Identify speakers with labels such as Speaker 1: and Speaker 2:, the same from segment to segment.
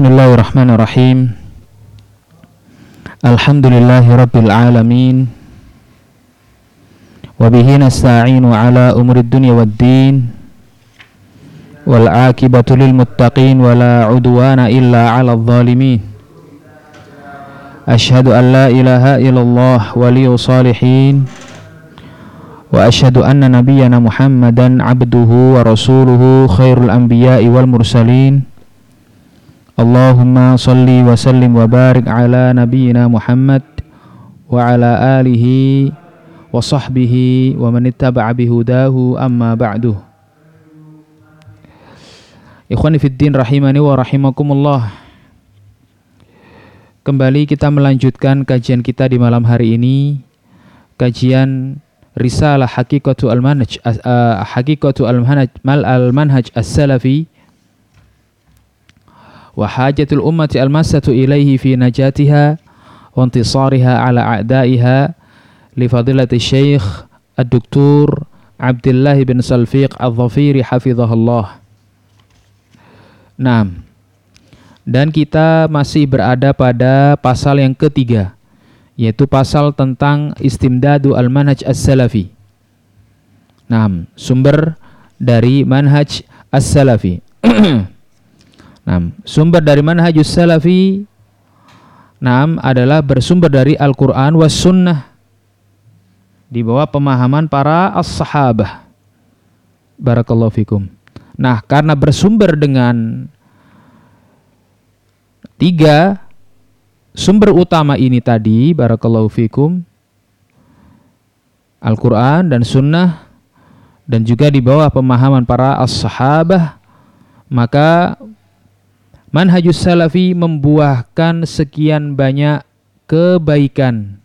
Speaker 1: Bismillahirrahmanirrahim Alhamdulillahi alamin Wabihi nasta'inu ala umurid dunya wad din Wal akibatu lil muttaqin Wala udwana illa ala zalimin Ashhadu an la ilaha illallah waliyu salihin Wa ashhadu anna nabiyyana muhammadan abduhu wa rasuluhu khairul anbiya'i wal mursalin Allahumma salli wa sallim wa barik ala nabiyyina Muhammad wa ala alihi wa sahbihi wa man ittaba'a bihudahu amma ba'du. Ikhwani fid din rahimani wa rahimakumullah. Kembali kita melanjutkan kajian kita di malam hari ini. Kajian Risalah Hakikatu Al-Manhaj uh, Al-Manhaj Mal Al-Manhaj As-Salafi wa hajatul ummati almasatu ilaihi fi najatiha wa intisariha ala a'daiha li fadilati syekh ad-doktor Abdullah bin Salfiq al-Dhafiri hafizahullah Nah, dan kita masih berada pada pasal yang ketiga, yaitu pasal tentang istimdadu al-manhaj as-salafi. Nah, sumber dari manhaj as-salafi. Nah, sumber dari manhajus salafi Naam adalah bersumber dari Al-Quran was sunnah di bawah pemahaman para as-sahabah. Barakallahu fikum. Nah, karena bersumber dengan tiga sumber utama ini tadi, barakallahu fikum, Al-Quran dan sunnah dan juga di bawah pemahaman para as-sahabah, maka Manhajus Salafi membuahkan sekian banyak kebaikan.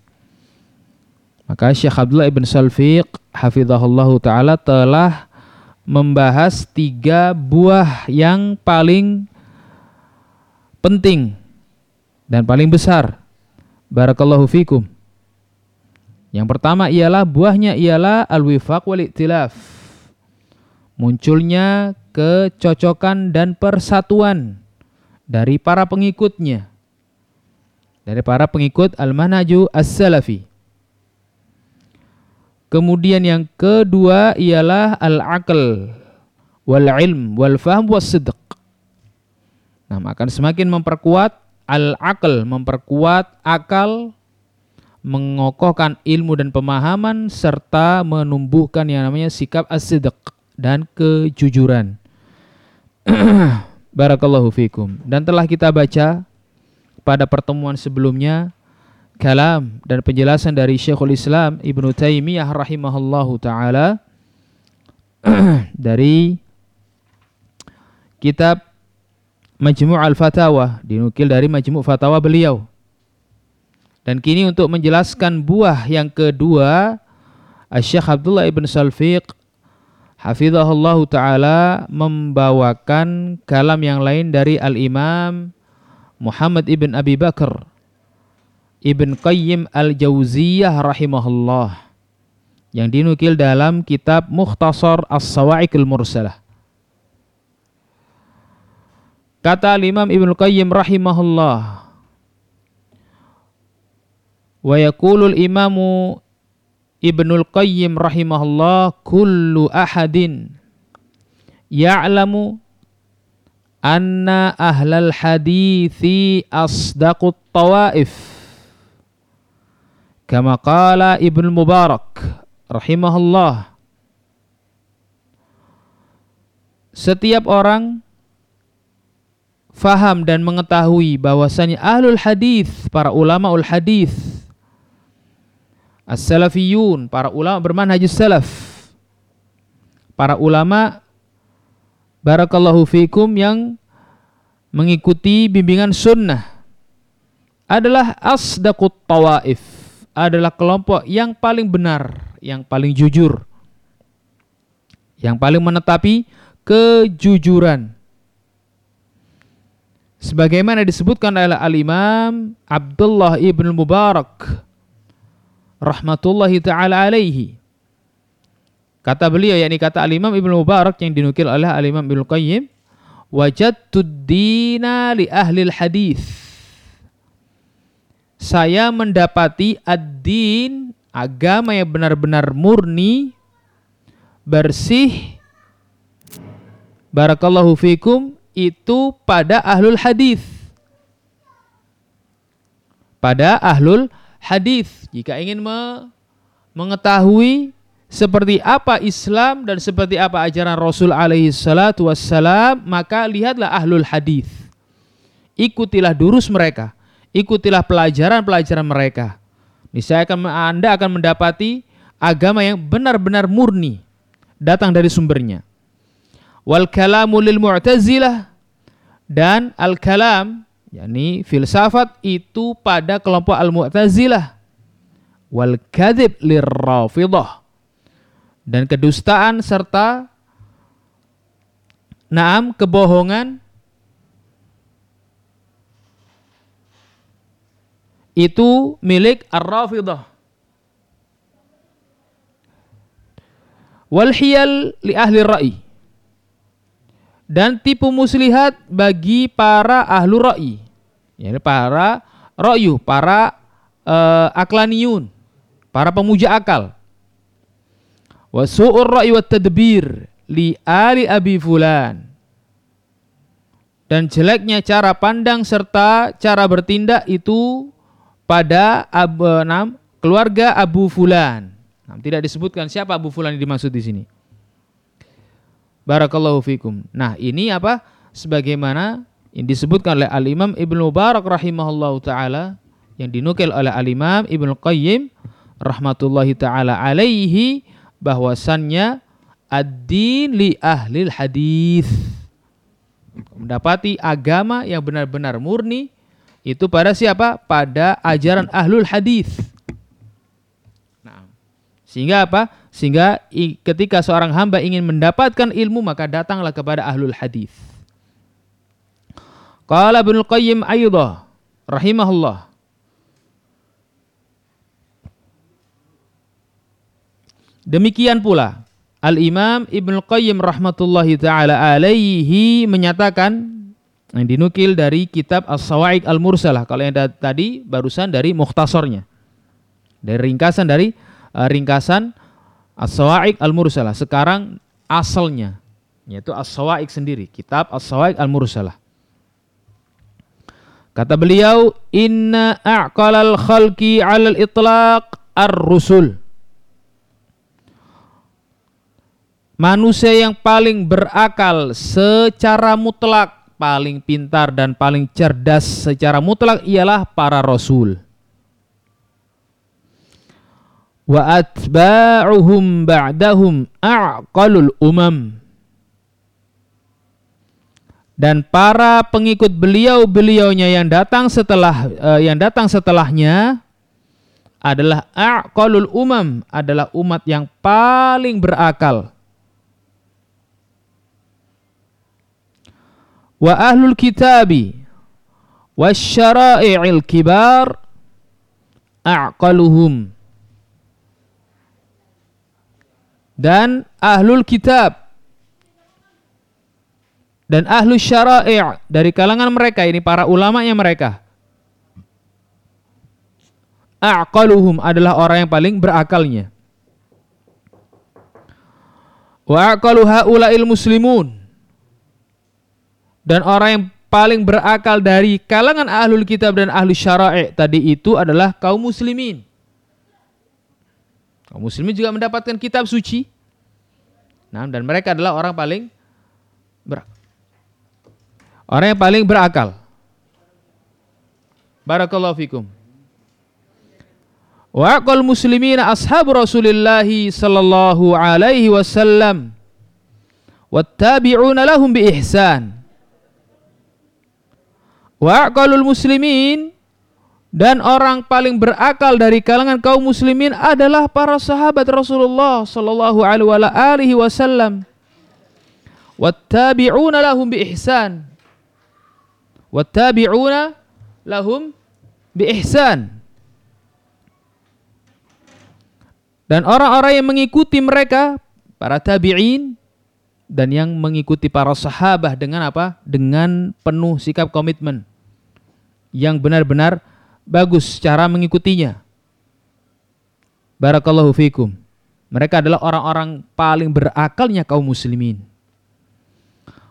Speaker 1: Maka Syekh Abdullah ibn Salfiq hafizahullah taala telah membahas tiga buah yang paling penting dan paling besar. Barakallahu fikum. Yang pertama ialah buahnya ialah al-wifaq wal iktilaf. Munculnya kecocokan dan persatuan dari para pengikutnya. Dari para pengikut Al-Manhaju As-Salafi. Kemudian yang kedua ialah al-aql wal ilm wal fahm was sidq. Nah, akan semakin memperkuat al-aql, memperkuat akal, mengokohkan ilmu dan pemahaman serta menumbuhkan yang namanya sikap as-sidq dan kejujuran. Barakallahu fikum. Dan telah kita baca pada pertemuan sebelumnya kalam dan penjelasan dari Syekhul Islam Ibnu Taimiyah rahimahullahu taala dari kitab Majmu' al-Fatawa dinukil dari Majmu' Fatawa beliau. Dan kini untuk menjelaskan buah yang kedua Syekh Abdullah ibn Salfiq hafizahullah taala membawakan kalam yang lain dari Al-Imam Muhammad ibn Abi Bakar Ibn Qayyim Al-Jauziyah rahimahullah yang dinukil dalam kitab Mukhtasar As-Sawa'iqul Mursalah. Kata Imam Ibn Qayyim rahimahullah wa yaqulul imamu Ibnul Qayyim rahimahullah kullu ahadin ya'lamu anna ahlal hadithi asdaqut tawaif kama qala Ibnu Mubarak rahimahullah setiap orang faham dan mengetahui bahwasanya ahlul hadis para ulama ul hadis As-salafiyun, para ulama bermanhaj salaf. Para ulama barakallahu fikum yang mengikuti bimbingan sunnah adalah asdaqut tawaif, adalah kelompok yang paling benar, yang paling jujur. Yang paling menetapi kejujuran. Sebagaimana disebutkan oleh Al-Imam Abdullah ibn Mubarak rahmatullahi taala alaihi. Kata beliau yakni kata Al-Imam Ibnu Mubarak yang dinukil oleh Al-Imam Ibnu Qayyim, wajadtud dina li ahli hadis. Saya mendapati ad-din agama yang benar-benar murni bersih barakallahu fikum itu pada ahlul hadis. Pada ahlul hadis. Jika ingin me mengetahui seperti apa Islam dan seperti apa ajaran Rasul alaihi salatu wassalam, maka lihatlah ahlul hadis. Ikutilah durus mereka, ikutilah pelajaran-pelajaran mereka. Niscaya akan Anda akan mendapati agama yang benar-benar murni datang dari sumbernya. Wal kalamu lil mu'tazilah dan al kalam yakni filsafat itu pada kelompok al mu'tazilah wal kadzib lirrafidah dan kedustaan serta naam kebohongan itu milik ar-rafidah wal hiyal li ahli ra'i. Dan tipu muslihat bagi para ahlu ra'i yakni para ra'yu para uh, aklaniun para pemuja akal wa su'ur ra'i wa tadbir li ali abi fulan dan jeleknya cara pandang serta cara bertindak itu pada ab, nam, keluarga Abu Fulan. Nah, tidak disebutkan siapa Abu Fulan yang dimaksud di sini. Barakallahu fikum. Nah, ini apa? Sebagaimana yang disebutkan oleh Al-Imam Ibnu Mubarak rahimahullahu taala yang dinukil oleh Al-Imam Ibnu Qayyim rahmatullahi taala alaihi bahwasannya ad-din li ahli hadis. Mendapati agama yang benar-benar murni itu pada siapa? Pada ajaran ahlul hadis. Nah, sehingga apa? Sehingga ketika seorang hamba ingin mendapatkan ilmu maka datanglah kepada ahlul hadis. Qala Ibnu Qayyim aidha rahimahullah Demikian pula Al-Imam Ibnu Qayyim rahmatullahi taala alaihi menyatakan yang dinukil dari kitab As-Sawa'iq Al-Mursalah. Kalau yang tadi barusan dari mukhtasornya. Dari ringkasan dari uh, ringkasan As-Sawa'iq Al-Mursalah. Sekarang asalnya yaitu As-Sawa'iq sendiri, kitab As-Sawa'iq Al-Mursalah. Kata beliau, "Inna a'qalal khalqi 'alal itlaq ar-rusul." Manusia yang paling berakal secara mutlak, paling pintar dan paling cerdas secara mutlak ialah para rasul. Wa atba'uhum ba'dahum a'qalul umam. Dan para pengikut beliau-beliaunya yang datang setelah uh, yang datang setelahnya adalah a'qalul umam, adalah umat yang paling berakal. Wa ahlul kitabi wasyara'i'il kibar a'qaluhum. Dan ahlul kitab dan ahlu syara'i' dari kalangan mereka ini para ulamanya mereka a'qaluhum adalah orang yang paling berakalnya wa aqalu haula'il muslimun dan orang yang paling berakal dari kalangan ahlul kitab dan ahlu syara'i tadi itu adalah kaum muslimin. Kaum muslimin juga mendapatkan kitab suci. Nah, dan mereka adalah orang paling ber orang yang paling berakal. Barakallahu fikum. Wa aqal muslimina ashabu Rasulillah sallallahu alaihi wasallam wattabi'una lahum bi ihsan Wa aqalul muslimin dan orang paling berakal dari kalangan kaum muslimin adalah para sahabat Rasulullah sallallahu alaihi wasallam. Wattabi'una lahum bi ihsan. Wattabi'una lahum bi ihsan. Dan orang-orang yang mengikuti mereka para tabi'in dan yang mengikuti para sahabat dengan apa? Dengan penuh sikap komitmen yang benar-benar bagus cara mengikutinya. Barakallahu fikum. Mereka adalah orang-orang paling berakalnya kaum muslimin.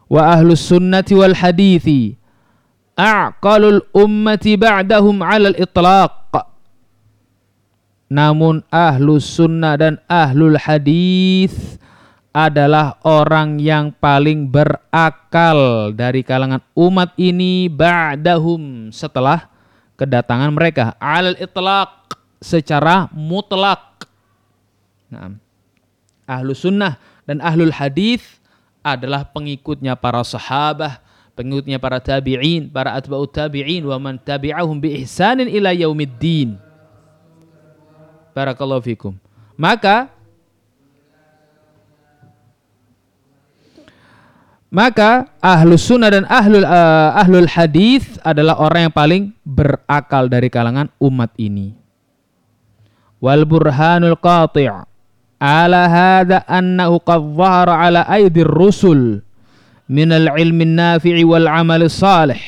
Speaker 1: Wa ahlus sunnati wal hadithi a'qalul ummati ba'dahum 'alal itlaq. Namun ahlus sunnah dan ahlul hadis adalah orang yang paling berakal dari kalangan umat ini ba'dahum setelah kedatangan mereka al itlaq secara mutlak. Nah, ahlu sunnah dan ahlul hadis adalah pengikutnya para sahabat, pengikutnya para tabi'in, para atba'ut tabi'in wa man tabi'ahum bi ihsanin ila yaumiddin. Barakallahu fikum. Maka Maka ahlus sunnah dan ahlul uh, ahlul hadis adalah orang yang paling berakal dari kalangan umat ini. Wal burhanul qati' ala hadha annahu qad dhahara ala aydir rusul wal amal salih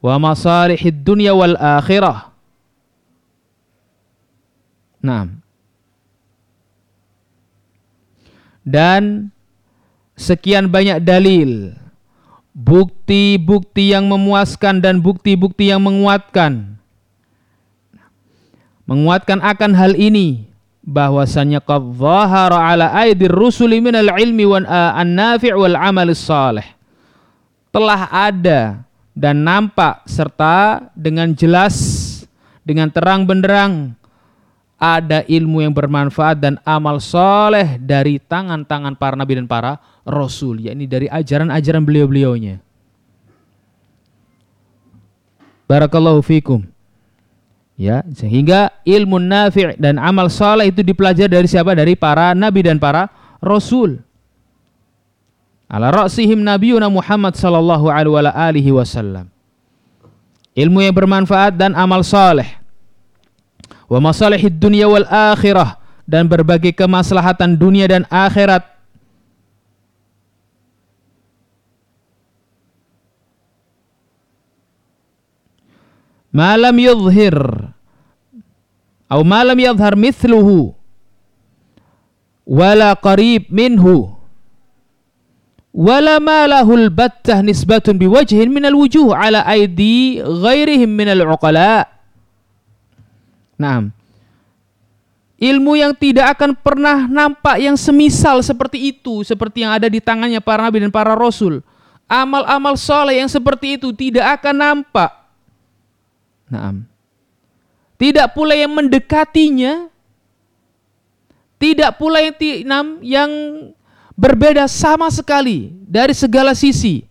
Speaker 1: wa masalihid dunya wal akhirah. Nah. Dan sekian banyak dalil, bukti-bukti yang memuaskan dan bukti-bukti yang menguatkan. Menguatkan akan hal ini bahwasanya qad dhahara ala aidir rusuli minal ilmi wan an-nafi' wal amal salih. Telah ada dan nampak serta dengan jelas dengan terang benderang ada ilmu yang bermanfaat dan amal soleh dari tangan-tangan para nabi dan para rasul, yakni dari ajaran-ajaran beliau-beliaunya. Barakallahu fikum. Ya, sehingga ilmu nafi' dan amal soleh itu dipelajari dari siapa? Dari para nabi dan para rasul. Ala ra'sihim nabiyuna Muhammad sallallahu alaihi wasallam. Ilmu yang bermanfaat dan amal soleh wa masalihid dunia wal akhirah dan berbagai kemaslahatan dunia dan akhirat malam yudhir atau malam yadhar mithluhu. Wala qarib minhu. Wala ma lahul battah nisbatun biwajhin minal wujuh ala aidi ghairihim minal uqala' Nah, ilmu yang tidak akan pernah nampak yang semisal seperti itu, seperti yang ada di tangannya para nabi dan para rasul. Amal-amal soleh yang seperti itu tidak akan nampak. Nah, tidak pula yang mendekatinya, tidak pula yang yang berbeda sama sekali dari segala sisi.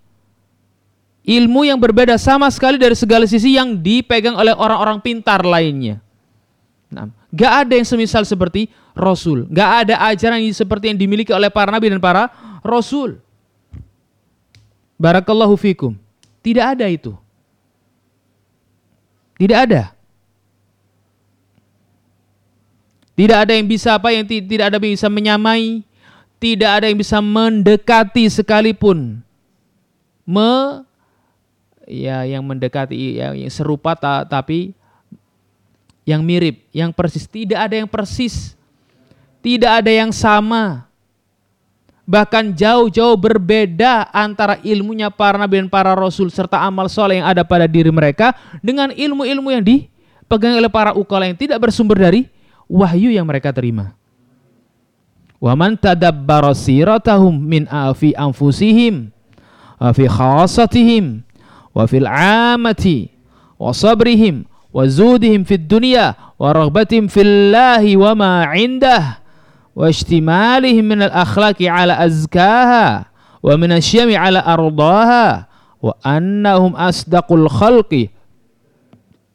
Speaker 1: Ilmu yang berbeda sama sekali dari segala sisi yang dipegang oleh orang-orang pintar lainnya. Nah, gak ada yang semisal seperti Rasul. Gak ada ajaran yang seperti yang dimiliki oleh para nabi dan para Rasul. Barakallahu fikum. Tidak ada itu. Tidak ada. Tidak ada yang bisa apa yang tidak ada yang bisa menyamai, tidak ada yang bisa mendekati sekalipun. Me ya yang mendekati ya, yang serupa ta, tapi yang mirip, yang persis. Tidak ada yang persis. Tidak ada yang sama bahkan jauh-jauh berbeda antara ilmunya para nabi dan para rasul serta amal soleh yang ada pada diri mereka dengan ilmu-ilmu yang dipegang oleh para ukala yang tidak bersumber dari wahyu yang mereka terima. Waman tadabbara siratahum min afi anfusihim fi khasatihim wa fil amati wa sabrihim wa zudihim fid dunya wa raghbatihim fillahi wa ma indah واشتمالهم من الأخلاق على أزكاها ومن الشيم على أرضاها وأنهم أصدق الخلق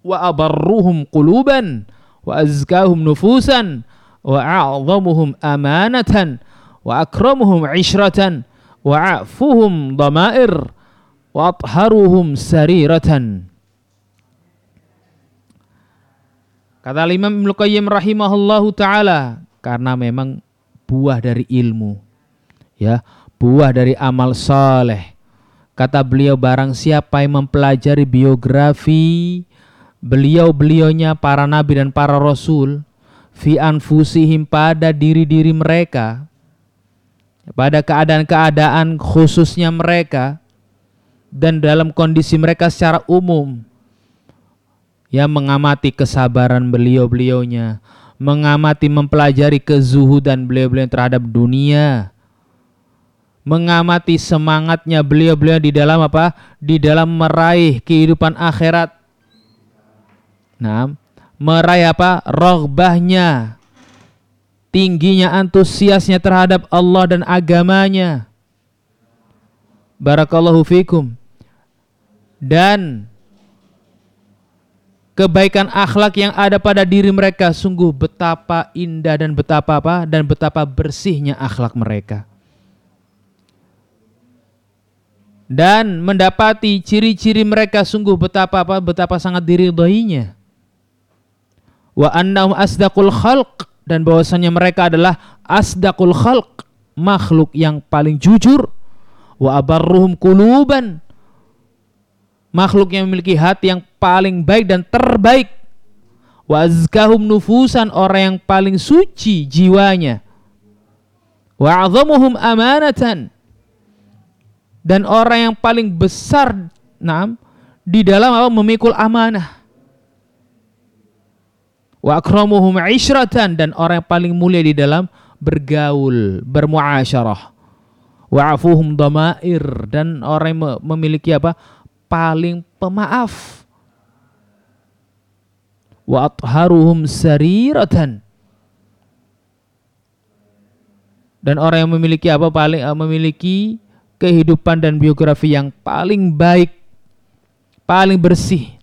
Speaker 1: وأبرهم قلوبا وأزكاهم نفوسا وأعظمهم أمانة وأكرمهم عشرة وأعفهم ضمائر وأطهرهم سريرة. Kata Imam Ibnu Qayyim rahimahullahu taala, karena memang buah dari ilmu. Ya, buah dari amal soleh. Kata beliau barang siapa yang mempelajari biografi beliau-beliaunya para nabi dan para rasul fi anfusihim pada diri-diri mereka pada keadaan-keadaan khususnya mereka dan dalam kondisi mereka secara umum yang mengamati kesabaran beliau-beliaunya mengamati mempelajari kezuhudan beliau-beliau terhadap dunia mengamati semangatnya beliau-beliau di dalam apa? Di dalam meraih kehidupan akhirat. Nah, meraih apa? Rogbahnya, tingginya antusiasnya terhadap Allah dan agamanya. Barakallahu fikum. Dan kebaikan akhlak yang ada pada diri mereka sungguh betapa indah dan betapa apa? Dan betapa bersihnya akhlak mereka. dan mendapati ciri-ciri mereka sungguh betapa apa? Betapa sangat diridhoinya. Wa annahum asdaqul khalq. Dan bahwasanya mereka adalah asdaqul khalq makhluk yang paling jujur. Wa abarruhum quluban makhluk yang memiliki hati yang paling baik dan terbaik wa azkahum nufusan orang yang paling suci jiwanya wa azamuhum amanatan dan orang yang paling besar nah, di dalam apa memikul amanah. Wa akramuhum isyratan dan orang yang paling mulia di dalam bergaul, bermuasyarah. Wa afuhum damair dan orang yang memiliki apa? Paling pemaaf. Wa atharuhum sariratan dan orang yang memiliki apa paling memiliki kehidupan dan biografi yang paling baik, paling bersih.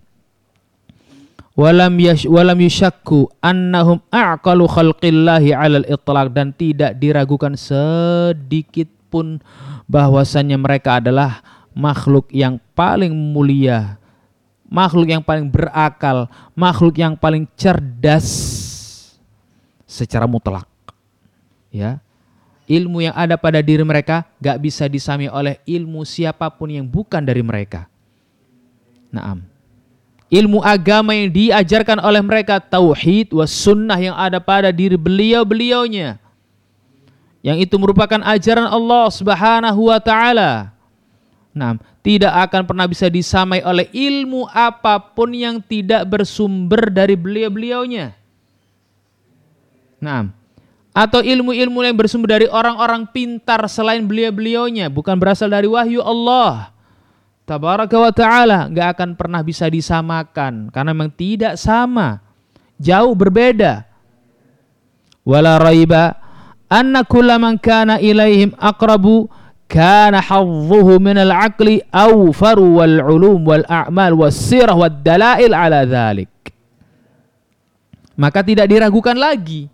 Speaker 1: Walam yash walam yushakku annahum a'qalu khalqillahi 'alal itlaq dan tidak diragukan sedikit pun bahwasannya mereka adalah makhluk yang paling mulia, makhluk yang paling berakal, makhluk yang paling cerdas secara mutlak. Ya ilmu yang ada pada diri mereka gak bisa disami oleh ilmu siapa pun yang bukan dari mereka. Naam. Ilmu agama yang diajarkan oleh mereka tauhid was sunnah yang ada pada diri beliau-beliaunya. Yang itu merupakan ajaran Allah Subhanahu wa taala. Nah, tidak akan pernah bisa disamai oleh ilmu apa pun yang tidak bersumber dari beliau-beliaunya. Nah, atau ilmu-ilmu yang bersumber dari orang-orang pintar selain beliau-beliaunya bukan berasal dari wahyu Allah. Tabaraka wa taala nggak akan pernah bisa disamakan karena memang tidak sama. Jauh berbeda. Wala raiba anna kullaman kana ilaihim aqrabu kana hadzuhu min al-aqli awfaru wal ulum wal a'mal was sirah maka tidak diragukan lagi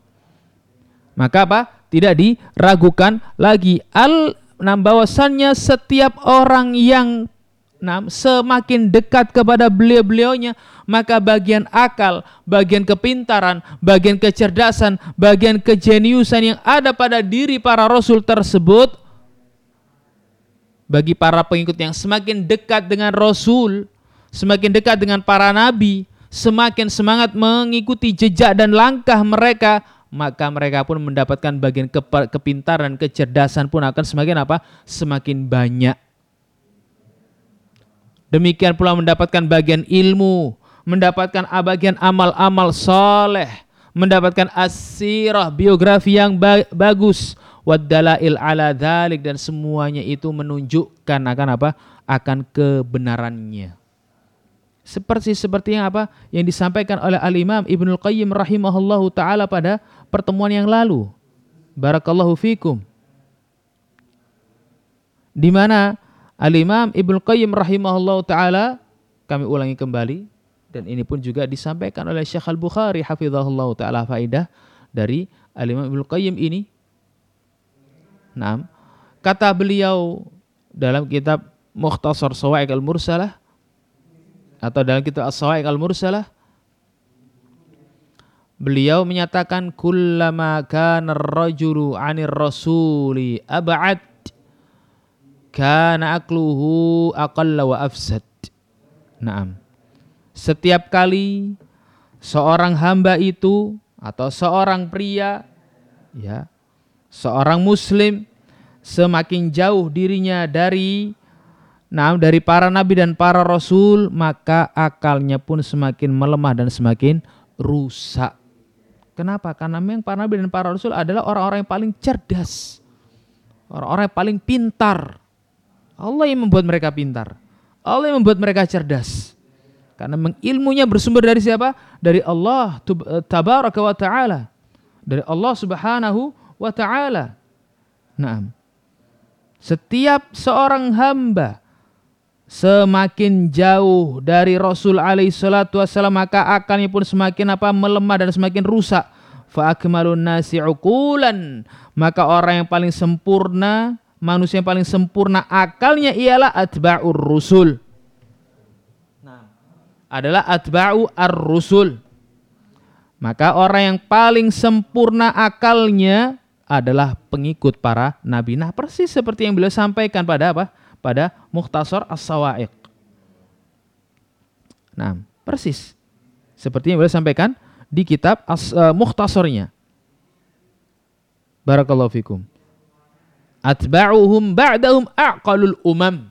Speaker 1: maka apa? Tidak diragukan lagi. Al nam bahwasannya setiap orang yang nam semakin dekat kepada beliau-beliaunya, maka bagian akal, bagian kepintaran, bagian kecerdasan, bagian kejeniusan yang ada pada diri para rasul tersebut bagi para pengikut yang semakin dekat dengan rasul, semakin dekat dengan para nabi, semakin semangat mengikuti jejak dan langkah mereka, maka mereka pun mendapatkan bagian kepintaran, kecerdasan pun akan semakin apa? Semakin banyak. Demikian pula mendapatkan bagian ilmu, mendapatkan bagian amal-amal soleh, mendapatkan asirah biografi yang ba bagus, wadalail ala dhalik dan semuanya itu menunjukkan akan apa? Akan kebenarannya. Seperti seperti yang apa yang disampaikan oleh Al Imam Ibnul Qayyim rahimahullahu taala pada pertemuan yang lalu. Barakallahu fikum. Di mana Al-Imam Ibnu Qayyim rahimahullah taala kami ulangi kembali dan ini pun juga disampaikan oleh Syekh Al-Bukhari hafizahullah taala faidah dari Al-Imam Ibnu Qayyim ini. Nah, kata beliau dalam kitab Mukhtasar Sawa'iq Al-Mursalah atau dalam kitab As-Sawa'iq Al-Mursalah Beliau menyatakan kullama kana ar-rajulu 'anir rasuli ab'ad kana akluhu aqalla wa afsad. Naam. Setiap kali seorang hamba itu atau seorang pria ya, seorang muslim semakin jauh dirinya dari nah dari para nabi dan para rasul maka akalnya pun semakin melemah dan semakin rusak. Kenapa? Karena memang para nabi dan para rasul adalah orang-orang yang paling cerdas. Orang-orang yang paling pintar. Allah yang membuat mereka pintar. Allah yang membuat mereka cerdas. Karena ilmunya bersumber dari siapa? Dari Allah eh, tabaraka wa ta'ala. Dari Allah subhanahu wa ta'ala. Nah, setiap seorang hamba semakin jauh dari Rasul alaihi salatu wasallam maka akalnya pun semakin apa melemah dan semakin rusak. Fa akmalun nasi uqulan. Maka orang yang paling sempurna, manusia yang paling sempurna akalnya ialah atba'ur rusul. Nah, adalah atba'u ar-rusul. Maka orang yang paling sempurna akalnya adalah pengikut para nabi. Nah, persis seperti yang beliau sampaikan pada apa? Pada Mukhtasar As-Sawa'iq. Nah, persis seperti yang beliau sampaikan di kitab As uh, Mukhtasarnya. Barakallahu fikum. Atba'uhum ba'dahum aqalul umam.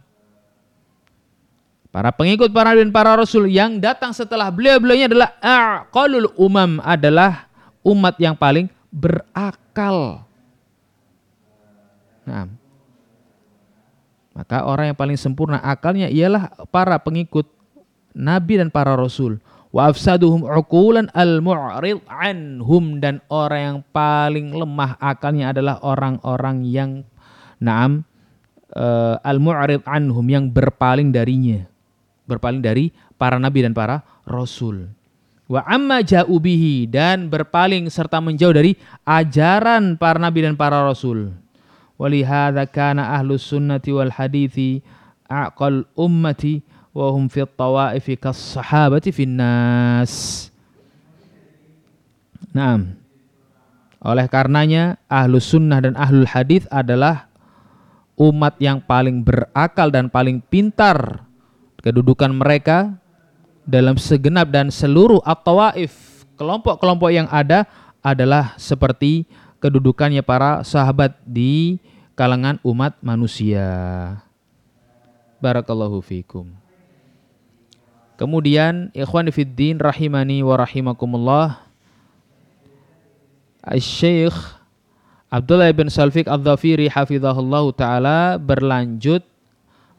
Speaker 1: Para pengikut para nabi dan para rasul yang datang setelah beliau-beliaunya adalah aqalul umam adalah umat yang paling berakal. Nah, maka orang yang paling sempurna akalnya ialah para pengikut nabi dan para rasul. Wa afsaduhum uqulan al-mu'rid anhum dan orang yang paling lemah akalnya adalah orang-orang yang naam uh, al-mu'rid anhum yang berpaling darinya. Berpaling dari para nabi dan para rasul wa amma ja'u bihi dan berpaling serta menjauh dari ajaran para nabi dan para rasul. Walihada kana ahlus sunnati wal hadithi aqal ummati wa hum fi tawaifi kas sahabati fin nas. Naam. Oleh karenanya ahlus sunnah dan ahlul hadith adalah umat yang paling berakal dan paling pintar. Kedudukan mereka dalam segenap dan seluruh at-tawaif kelompok-kelompok yang ada adalah seperti kedudukannya para sahabat di kalangan umat manusia. Barakallahu fikum. Kemudian ikhwan fiddin rahimani wa rahimakumullah. Syekh Abdullah bin Salfiq Al-Dhafiri hafizahullah taala berlanjut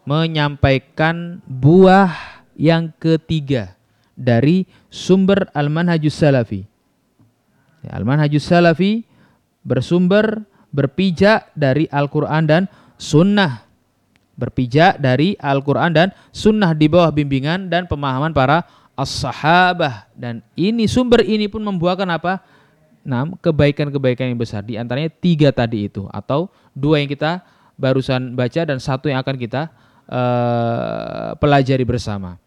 Speaker 1: menyampaikan buah yang ketiga dari sumber Al-Manhajus Salafi. Ya, Al-Manhajus Salafi bersumber berpijak dari Al-Quran dan Sunnah. Berpijak dari Al-Quran dan Sunnah di bawah bimbingan dan pemahaman para as-sahabah. Dan ini sumber ini pun membuahkan apa? Enam kebaikan-kebaikan yang besar. Di antaranya tiga tadi itu. Atau dua yang kita barusan baca dan satu yang akan kita uh, pelajari bersama.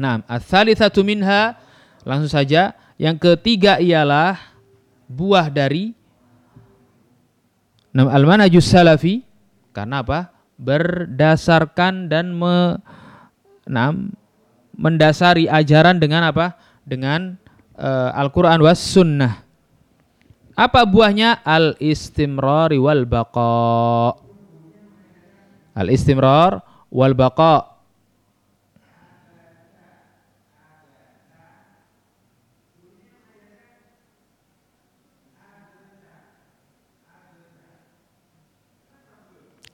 Speaker 1: Nah, ats-tsalitsatu minha langsung saja yang ketiga ialah buah dari nam al-manhajus salafi karena apa? berdasarkan dan me, nam, mendasari ajaran dengan apa? dengan uh, Al-Qur'an was sunnah. Apa buahnya? Al-istimrar wal baqa. Al-istimrar wal baqa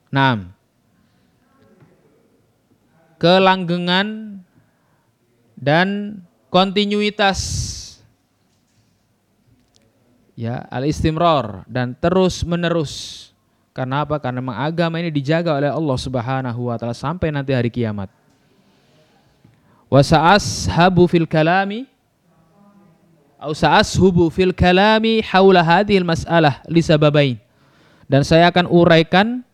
Speaker 1: Nah, kelanggengan dan kontinuitas ya al-istimrar dan terus menerus. Karena apa? Karena memang agama ini dijaga oleh Allah Subhanahu wa taala sampai nanti hari kiamat. Wa sa'ashabu fil kalami atau sa'ashubu fil kalami haula hadhil mas'alah li sababain. Dan saya akan uraikan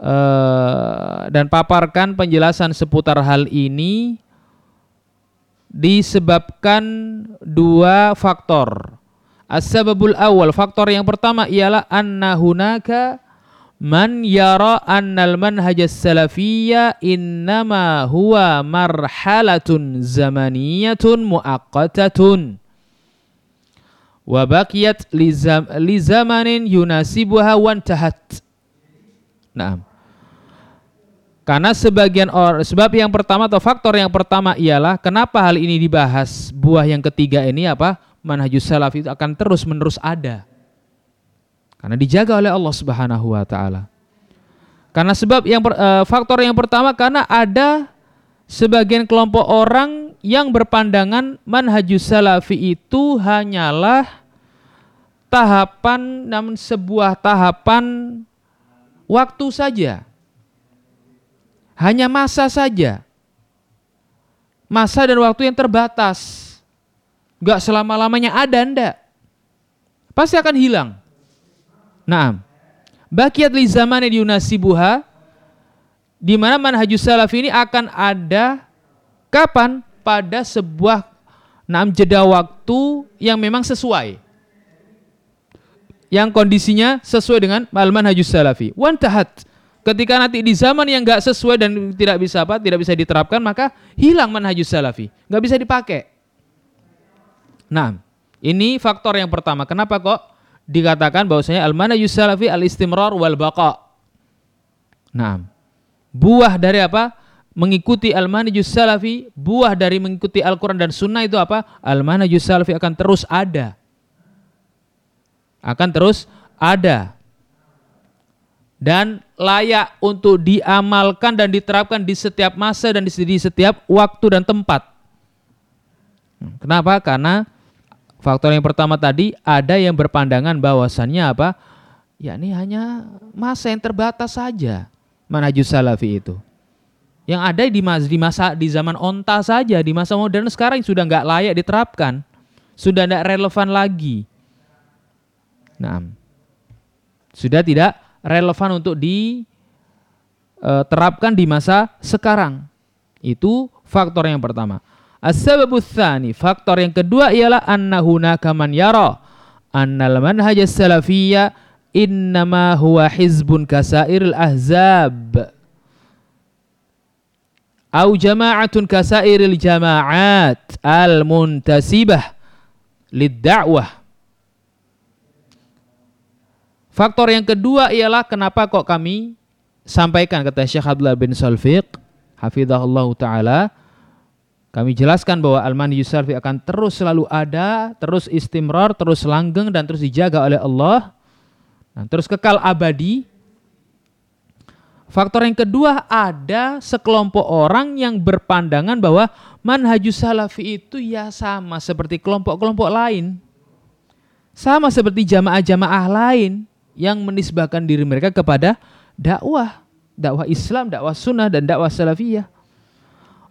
Speaker 1: uh, dan paparkan penjelasan seputar hal ini disebabkan dua faktor. As-sababul awal, faktor yang pertama ialah anna hunaka man yara annal manhaj salafiyya innama huwa marhalatun zamaniyatun muaqqatatun wa baqiyat li zamanin yunasibuha wantahat. Naam. Karena sebagian orang sebab yang pertama atau faktor yang pertama ialah kenapa hal ini dibahas buah yang ketiga ini apa manhajus salaf itu akan terus menerus ada karena dijaga oleh Allah Subhanahu wa taala. Karena sebab yang uh, faktor yang pertama karena ada sebagian kelompok orang yang berpandangan manhajus salafi itu hanyalah tahapan namun sebuah tahapan waktu saja. Hanya masa saja. Masa dan waktu yang terbatas. Gak selama-lamanya ada ndak. Pasti akan hilang. Naam. Bakiat li zaman yunasibuha di mana manhajus salaf ini akan ada kapan pada sebuah enam jeda waktu yang memang sesuai. Yang kondisinya sesuai dengan al manhajus salafi. Wantahat. Ketika nanti di zaman yang enggak sesuai dan tidak bisa apa, tidak bisa diterapkan, maka hilang manhajus salafi, nggak bisa dipakai. Nah, ini faktor yang pertama. Kenapa kok dikatakan bahwasanya al-manhajus salafi al-istimrar wal baqa. Nah, buah dari apa? Mengikuti al-manhajus salafi, buah dari mengikuti Al-Qur'an dan sunnah itu apa? Al-manhajus salafi akan terus ada. Akan terus ada. Dan layak untuk diamalkan dan diterapkan di setiap masa dan di setiap waktu dan tempat. Kenapa? Karena Faktor yang pertama tadi ada yang berpandangan bahwasannya apa? Ya ini hanya masa yang terbatas saja manhajus salafi itu. Yang ada di masa, di masa di zaman onta saja, di masa modern sekarang sudah nggak layak diterapkan. Sudah tidak relevan lagi. Nah, sudah tidak relevan untuk diterapkan di masa sekarang. Itu faktor yang pertama. As-sababu tsani, faktor yang kedua ialah anna hunaka man yara annal manhaj as-salafiyya innama huwa hizbun kasairil ahzab au jama'atun kasairil jama'at al-muntasibah lid-da'wah Faktor yang kedua ialah kenapa kok kami sampaikan kata Syekh Abdullah bin Salfiq hafizahullah taala kami jelaskan bahwa Al-Mani Yusalfi akan terus selalu ada, terus istimrar, terus langgeng dan terus dijaga oleh Allah. Nah, terus kekal abadi. Faktor yang kedua ada sekelompok orang yang berpandangan bahwa manhajus salafi itu ya sama seperti kelompok-kelompok lain. Sama seperti jamaah-jamaah lain yang menisbahkan diri mereka kepada dakwah, dakwah Islam, dakwah sunnah dan dakwah salafiyah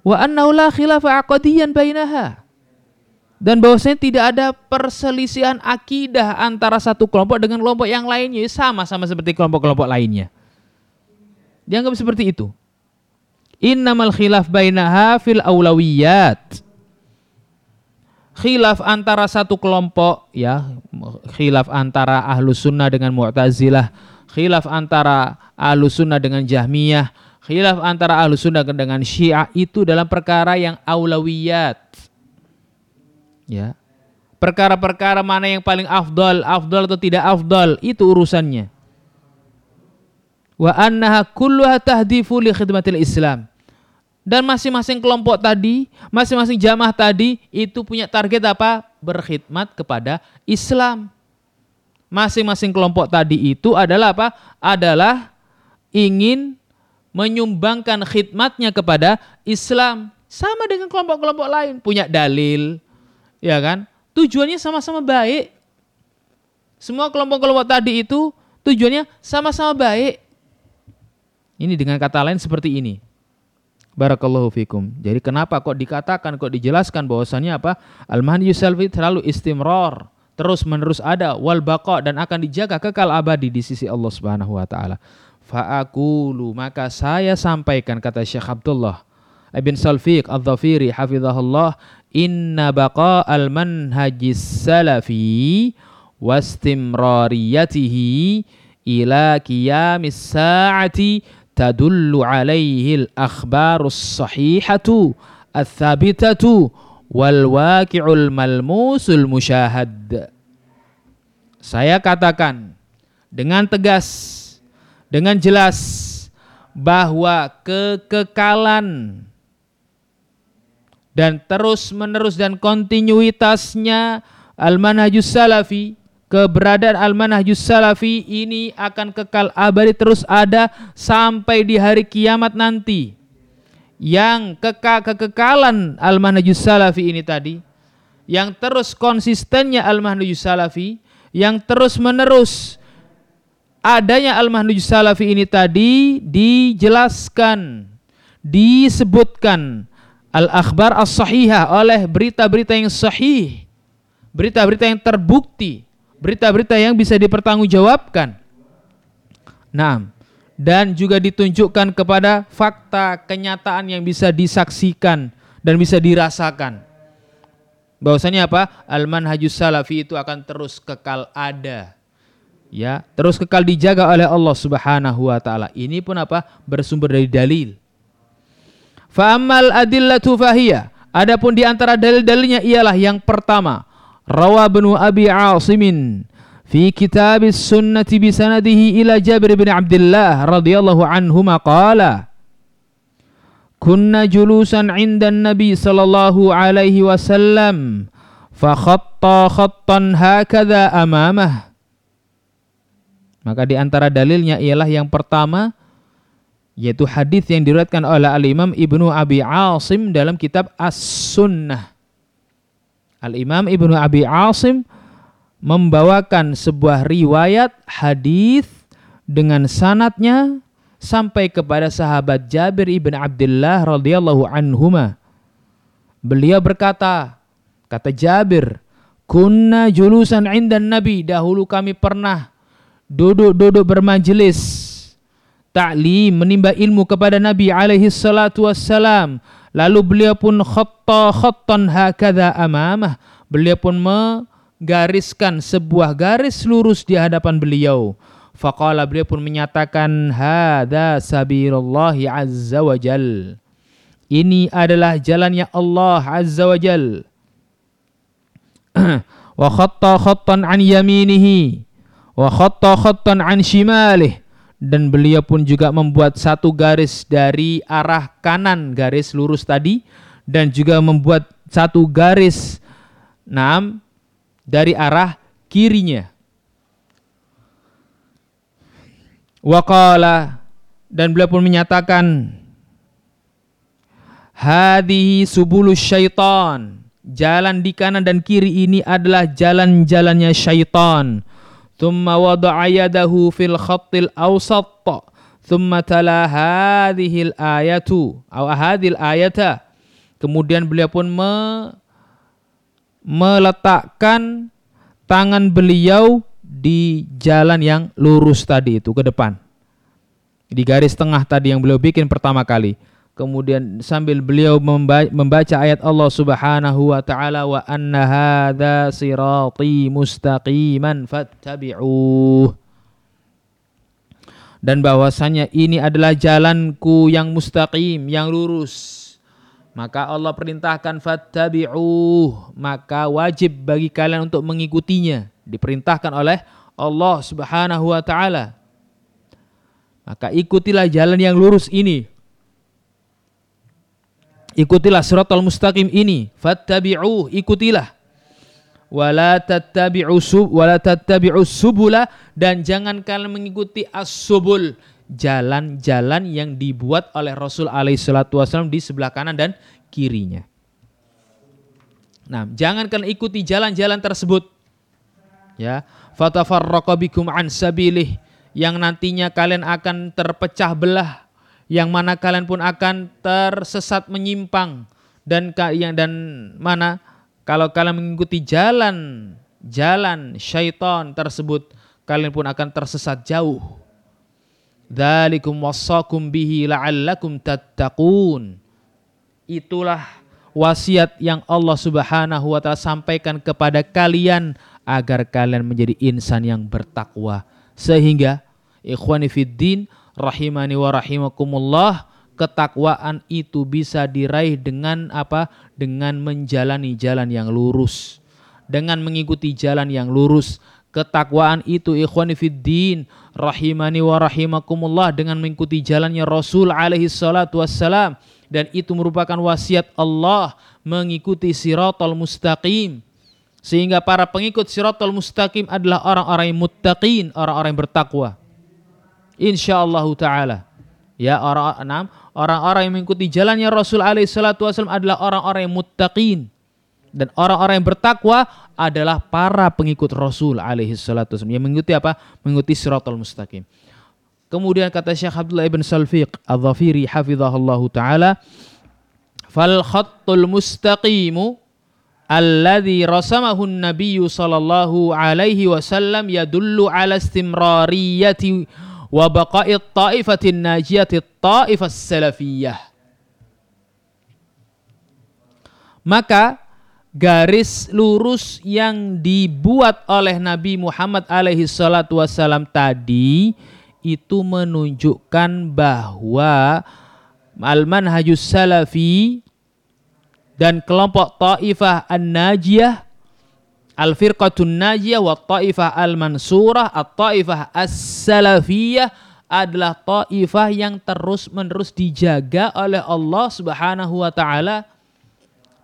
Speaker 1: wa annahu la khilafa aqadiyan bainaha dan bahwasanya tidak ada perselisihan akidah antara satu kelompok dengan kelompok yang lainnya sama-sama seperti kelompok-kelompok lainnya. Dianggap seperti itu. Innamal khilaf bainaha fil aulawiyat. Khilaf antara satu kelompok ya, khilaf antara ahlu sunnah dengan mu'tazilah, khilaf antara ahlu sunnah dengan jahmiyah, Khilaf antara ahlu sunnah dengan syiah itu dalam perkara yang aulawiyat. Ya. Perkara-perkara mana yang paling afdal, afdal atau tidak afdal, itu urusannya. Wa annaha kulluha tahdifu li khidmatil Islam. Dan masing-masing kelompok tadi, masing-masing jamaah tadi itu punya target apa? Berkhidmat kepada Islam. Masing-masing kelompok tadi itu adalah apa? Adalah ingin menyumbangkan khidmatnya kepada Islam sama dengan kelompok-kelompok lain punya dalil ya kan tujuannya sama-sama baik semua kelompok-kelompok tadi itu tujuannya sama-sama baik ini dengan kata lain seperti ini Barakallahu fikum. Jadi kenapa kok dikatakan kok dijelaskan bahwasannya apa? Al-Mahdi Yusalfi terlalu istimrar, terus menerus ada wal baqa dan akan dijaga kekal abadi di sisi Allah Subhanahu wa taala. Fa'akulu maka saya sampaikan kata Syekh Abdullah Ibn Salfiq Al-Dhafiri hafizahullah inna baqa al-manhajis salafi wastimrariyatihi ila qiyamis sa'ati tadullu alaihi al-akhbarus sahihatu ats-tsabitatu wal waqi'ul malmusul musyahad. Saya katakan dengan tegas, dengan jelas bahwa kekekalan dan terus-menerus dan kontinuitasnya al-manhajus salafi keberadaan al-manhajus salafi ini akan kekal abadi terus ada sampai di hari kiamat nanti. Yang keka kekekalan al-manhajus salafi ini tadi, yang terus konsistennya al-manhajus salafi, yang terus menerus adanya al-manhajus salafi ini tadi dijelaskan, disebutkan al-akhbar as-sahihah oleh berita-berita yang sahih, berita-berita yang terbukti berita-berita yang bisa dipertanggungjawabkan. Nah, dan juga ditunjukkan kepada fakta kenyataan yang bisa disaksikan dan bisa dirasakan. Bahwasanya apa? Al-manhajus salafi itu akan terus kekal ada. Ya, terus kekal dijaga oleh Allah Subhanahu wa taala. Ini pun apa? Bersumber dari dalil. Fa'amal adillatu fahiyah. Adapun di antara dalil-dalilnya ialah yang pertama, روى ابن أبي عاصم في كتاب السنة بسنده إلى جابر بن عبد الله رضي الله عنهما قال كنا جلوسا عند النبي صلى الله عليه وسلم فخطى خطا هكذا أمامه maka di antara dalilnya ialah yang pertama yaitu hadis yang diriwayatkan oleh Al Imam Ibnu Abi Asim dalam kitab As-Sunnah Al-Imam Ibnu Abi Asim membawakan sebuah riwayat hadis dengan sanatnya sampai kepada sahabat Jabir ibn Abdullah radhiyallahu anhuma. Beliau berkata, kata Jabir, "Kunna julusan indan Nabi, dahulu kami pernah duduk-duduk bermajelis taklim menimba ilmu kepada Nabi alaihi salatu wassalam Lalu beliau pun khatta khattan hakadha amamah. Beliau pun menggariskan sebuah garis lurus di hadapan beliau. Faqala beliau pun menyatakan hadza sabirullahi azza wa. Ini adalah jalannya Allah azza wa jal. wa khatta khattan an yaminihi wa khatta khattan an shimalih dan beliau pun juga membuat satu garis dari arah kanan garis lurus tadi dan juga membuat satu garis enam dari arah kirinya. Waqala dan beliau pun menyatakan hadhihi subulus syaitan. Jalan di kanan dan kiri ini adalah jalan-jalannya syaitan ثم وضع يده في الخط الأوسط ثم تلا هذه الآية أو هذه الآية Kemudian beliau pun me, meletakkan tangan beliau di jalan yang lurus tadi itu ke depan. Di garis tengah tadi yang beliau bikin pertama kali kemudian sambil beliau membaca ayat Allah Subhanahu wa taala wa anna hadza sirati mustaqiman fattabi'uh. Dan bahwasanya ini adalah jalanku yang mustaqim yang lurus. Maka Allah perintahkan fattabi'uh. Maka wajib bagi kalian untuk mengikutinya. Diperintahkan oleh Allah Subhanahu wa taala. Maka ikutilah jalan yang lurus ini Ikutilah siratal mustaqim ini. Fattabi'u, ikutilah. Wala tattabi'u sub wala tattabi'u subula dan jangan kalian mengikuti as-subul, jalan-jalan yang dibuat oleh Rasul alaihi salatu wasallam di sebelah kanan dan kirinya. Nah, jangan kalian ikuti jalan-jalan tersebut. Ya, fatafarraqa bikum an sabilih yang nantinya kalian akan terpecah belah yang mana kalian pun akan tersesat menyimpang dan yang dan mana kalau kalian mengikuti jalan jalan syaitan tersebut kalian pun akan tersesat jauh. Dzalikum wassakum bihi la'allakum tattaqun. Itulah wasiat yang Allah Subhanahu wa taala sampaikan kepada kalian agar kalian menjadi insan yang bertakwa sehingga Ikhwani fiddin rahimani wa rahimakumullah ketakwaan itu bisa diraih dengan apa? Dengan menjalani jalan yang lurus. Dengan mengikuti jalan yang lurus. Ketakwaan itu ikhwani fiddin rahimani wa rahimakumullah dengan mengikuti jalannya Rasul alaihi salatu wassalam dan itu merupakan wasiat Allah mengikuti siratal mustaqim sehingga para pengikut siratal mustaqim adalah orang-orang yang muttaqin, orang-orang yang bertakwa. Insyaallah taala. Ya orang orang-orang yang mengikuti jalannya Rasul alaihi salatu wasallam adalah orang-orang yang muttaqin. Dan orang-orang yang bertakwa adalah para pengikut Rasul alaihi salatu wasallam yang mengikuti apa? Mengikuti siratal mustaqim. Kemudian kata Syekh Abdullah ibn Salfiq Al-Dhafiri hafizahullah taala, "Fal khattul mustaqimu alladhi rasamahu an-nabiy sallallahu alaihi wasallam yadullu ala istimrariyati wa baqa'i ta'ifatin najiyati ta'ifas salafiyah. Maka garis lurus yang dibuat oleh Nabi Muhammad alaihi salatu wasallam tadi itu menunjukkan bahwa al-manhajus salafi dan kelompok ta'ifah an-najiyah Al-firqatun najiyah wa ta'ifah al-mansurah at-ta'ifah as-salafiyah adalah ta'ifah yang terus-menerus dijaga oleh Allah Subhanahu wa taala.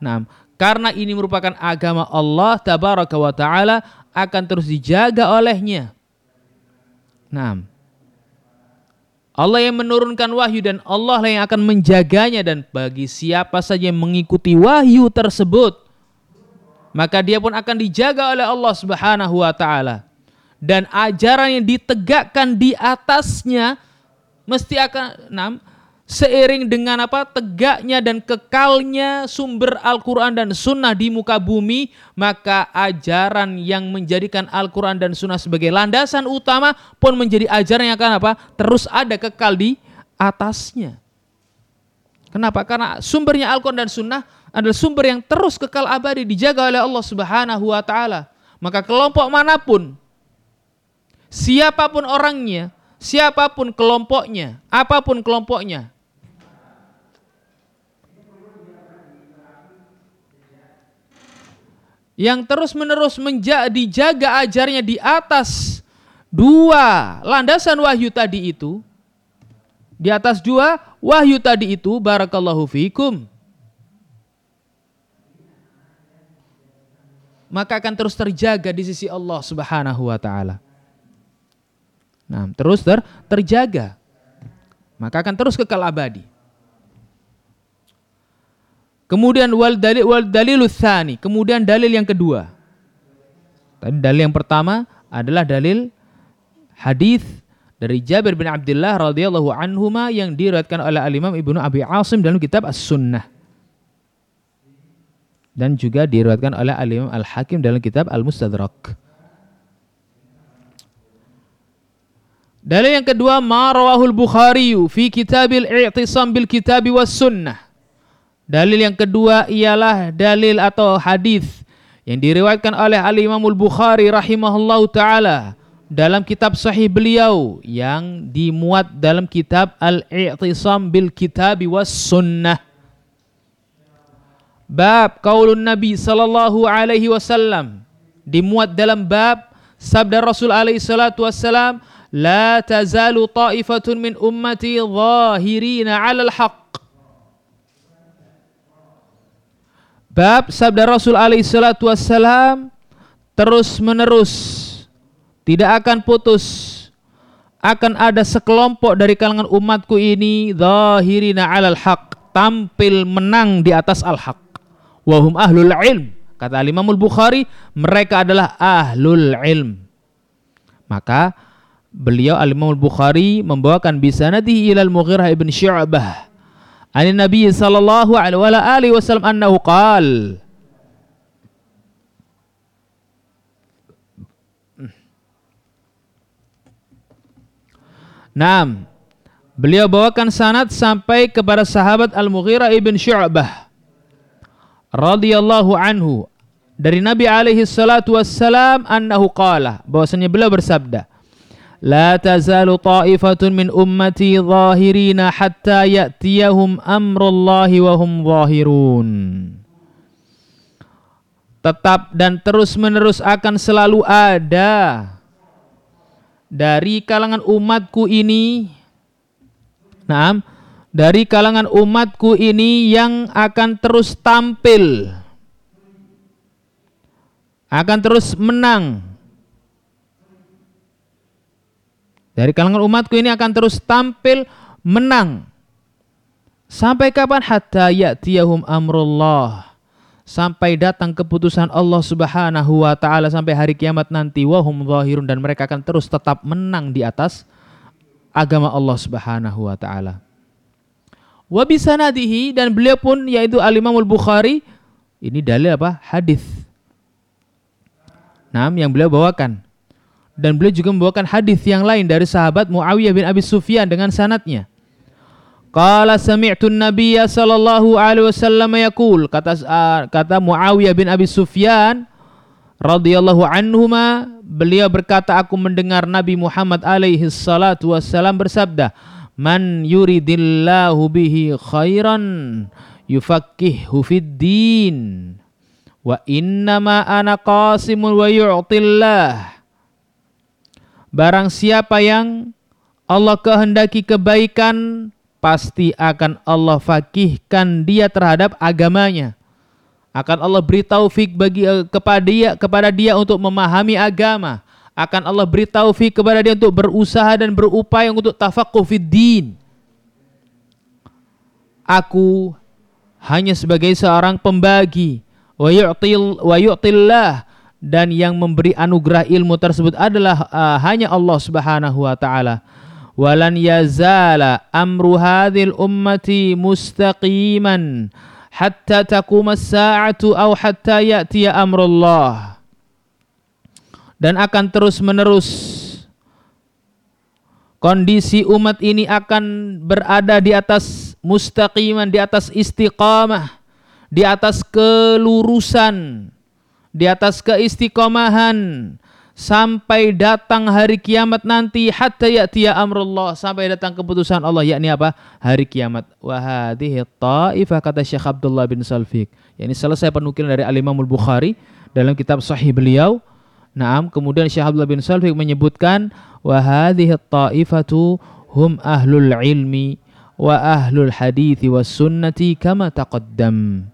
Speaker 1: Nah, karena ini merupakan agama Allah tabaraka wa taala akan terus dijaga olehnya. Nah, Allah yang menurunkan wahyu dan Allah yang akan menjaganya dan bagi siapa saja yang mengikuti wahyu tersebut maka dia pun akan dijaga oleh Allah Subhanahu wa taala. Dan ajaran yang ditegakkan di atasnya mesti akan enam seiring dengan apa tegaknya dan kekalnya sumber Al-Quran dan Sunnah di muka bumi maka ajaran yang menjadikan Al-Quran dan Sunnah sebagai landasan utama pun menjadi ajaran yang akan apa terus ada kekal di atasnya kenapa karena sumbernya Al-Quran dan Sunnah adalah sumber yang terus kekal abadi dijaga oleh Allah Subhanahu wa taala. Maka kelompok mana pun siapa pun orangnya, siapa pun kelompoknya, apa pun kelompoknya, yang terus-menerus menjadi dijaga ajarnya di atas dua landasan wahyu tadi itu, di atas dua wahyu tadi itu, barakallahu fikum. Maka akan terus terjaga di sisi Allah Subhanahu wa taala. Nah, terus ter terjaga. Maka akan terus kekal abadi. Kemudian wal dalil wal dalilus tsani, kemudian dalil yang kedua. Tadi dalil yang pertama adalah dalil hadis dari Jabir bin Abdullah radhiyallahu anhuma yang diriwayatkan oleh Al Imam Ibnu Abi Asim dalam kitab As-Sunnah dan juga diriwayatkan oleh Al-Imam Al-Hakim dalam kitab Al-Mustadrak. Dalil yang kedua, ma rawahul Bukhari fi kitabil i'tisam bil kitabi was sunnah. Dalil yang kedua ialah dalil atau hadis yang diriwayatkan oleh Al-Imam Al-Bukhari rahimahullahu taala dalam kitab sahih beliau yang dimuat dalam kitab Al-I'tisam bil Kitabi was Sunnah. Bab kaulun Nabi sallallahu alaihi wasallam dimuat dalam bab sabda Rasul alaihi salatu wassalam la tazalu ta'ifatun min ummati zahirina 'alal haqq. Bab sabda Rasul alaihi salatu wassalam terus menerus tidak akan putus akan ada sekelompok dari kalangan umatku ini zahirina 'alal haqq tampil menang di atas al-haq wahum ahlul ilm. Kata Imamul Bukhari, mereka adalah ahlul ilm. Maka beliau Al-Imamul Bukhari membawakan bisanatihi ilal Mughirah ibn Syu'bah. Ani Nabi sallallahu alaihi wasallam annahu qal Naam. Beliau bawakan sanad sampai kepada sahabat Al-Mughirah ibn Syu'bah radhiyallahu anhu dari Nabi alaihi salatu wassalam annahu qala bahwasanya beliau bersabda La tazalu ta'ifatun min ummati zahirina hatta ya'tiyahum amrullahi wa hum zahirun. Tetap dan terus-menerus akan selalu ada dari kalangan umatku ini. Naam, dari kalangan umatku ini yang akan terus tampil akan terus menang Dari kalangan umatku ini akan terus tampil menang. Sampai kapan? Hatta ya'tiyahum amrullah. Sampai datang keputusan Allah subhanahu wa ta'ala sampai hari kiamat nanti. Wahum zahirun. Dan mereka akan terus tetap menang di atas agama Allah subhanahu wa ta'ala. Wabisanadihi dan beliau pun yaitu Al-Imamul Bukhari. Ini dalil apa? Hadis. Nah, yang beliau bawakan dan beliau juga membawakan hadis yang lain dari sahabat Muawiyah bin Abi Sufyan dengan sanatnya. Qala sami'tu an-nabiy sallallahu alaihi wasallam yaqul kata uh, kata Muawiyah bin Abi Sufyan radhiyallahu anhuma beliau berkata aku mendengar Nabi Muhammad alaihi salatu wasallam bersabda man yuridillahu bihi khairan yufaqqihhu fid din wa innama ana qasimun wa yu'tillah Barang siapa yang Allah kehendaki kebaikan, pasti akan Allah fakihkan dia terhadap agamanya. Akan Allah beri taufik bagi eh, kepada dia kepada dia untuk memahami agama. Akan Allah beri taufik kepada dia untuk berusaha dan berupaya untuk tafaqquh fid din. Aku hanya sebagai seorang pembagi wa yu'til wa yu'tillah dan yang memberi anugerah ilmu tersebut adalah uh, hanya Allah Subhanahu wa taala. Walan yazala amru hadhil ummati mustaqiman hatta taqum as-sa'atu aw hatta ya'ti amrullah. Dan akan terus-menerus kondisi umat ini akan berada di atas mustaqiman, di atas istiqamah, di atas kelurusan di atas keistiqomahan sampai datang hari kiamat nanti hatta ya'tiya amrullah sampai datang keputusan Allah yakni apa? Hari kiamat. Wa hadhihi taifah kata Syekh Abdullah bin Salfiq. Yakni selesai penukilan dari Al-Imam Al-Bukhari dalam kitab sahih beliau Naam kemudian Syekh Abdullah bin Salfiq menyebutkan wa hadhihi taifatu hum ahlul ilmi wa ahlul hadithi was sunnati kama taqaddam.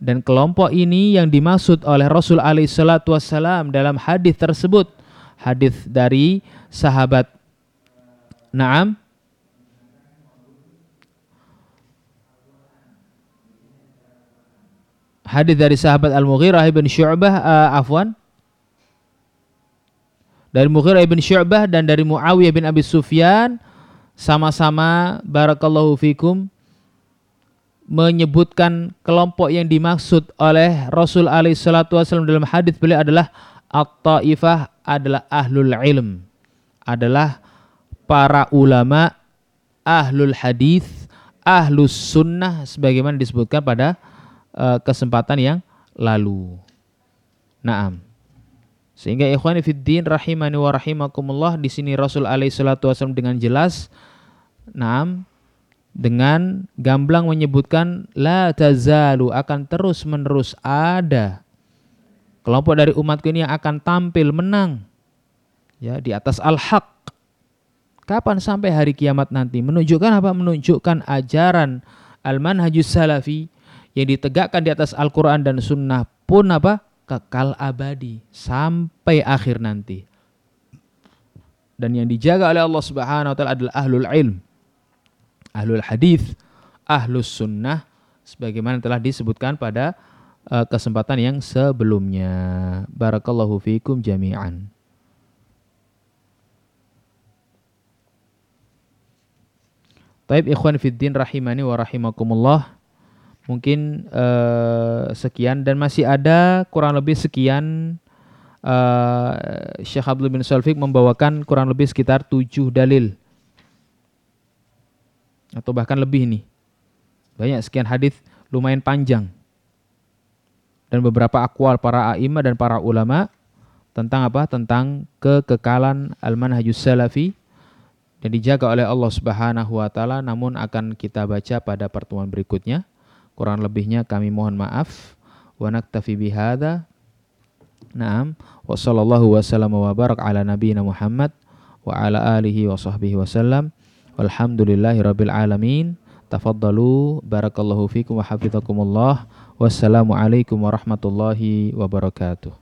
Speaker 1: Dan kelompok ini yang dimaksud oleh Rasul alaihissalatu wassalam dalam hadis tersebut. Hadis dari sahabat. Naam. Hadis dari sahabat Al-Mughirah ibn Syu'bah uh, afwan dari Mughirah ibn Syu'bah dan dari Muawiyah bin Abi Sufyan sama-sama barakallahu fikum menyebutkan kelompok yang dimaksud oleh Rasul alaihi salatu wasallam dalam hadis beliau adalah at-taifah adalah ahlul ilm adalah para ulama ahlul hadis ahlus sunnah sebagaimana disebutkan pada uh, kesempatan yang lalu. Naam. Sehingga ikhwani fiddin rahimani wa rahimakumullah di sini Rasul alaihi salatu wasallam dengan jelas Naam dengan gamblang menyebutkan la tazalu akan terus menerus ada. Kelompok dari umatku ini yang akan tampil menang ya di atas al-haq. Kapan sampai hari kiamat nanti? Menunjukkan apa? Menunjukkan ajaran al-manhajus salafi yang ditegakkan di atas Al-Qur'an dan sunnah pun apa kekal abadi sampai akhir nanti dan yang dijaga oleh Allah Subhanahu wa taala adalah ahlul ilm ahlul hadis, ahlus sunnah sebagaimana telah disebutkan pada uh, kesempatan yang sebelumnya. Barakallahu fiikum jami'an. Taib ikhwan fiddin rahimani wa rahimakumullah. Mungkin uh, sekian dan masih ada kurang lebih sekian uh, Syekh Abdul bin Salfik membawakan kurang lebih sekitar tujuh dalil atau bahkan lebih nih. Banyak sekian hadis lumayan panjang. Dan beberapa akwal para a'imah dan para ulama tentang apa? Tentang kekekalan al-manhajus salafi dan dijaga oleh Allah Subhanahu wa taala namun akan kita baca pada pertemuan berikutnya. Kurang lebihnya kami mohon maaf. Wa naktafi bihadza. Naam. Wa sallallahu wasallam wa barak ala nabiyyina Muhammad wa ala alihi wa sahbihi wasallam. Walhamdulillahi rabbil alamin. Tafaddalu barakallahu fikum wa hafizakumullah. Wassalamualaikum warahmatullahi wabarakatuh.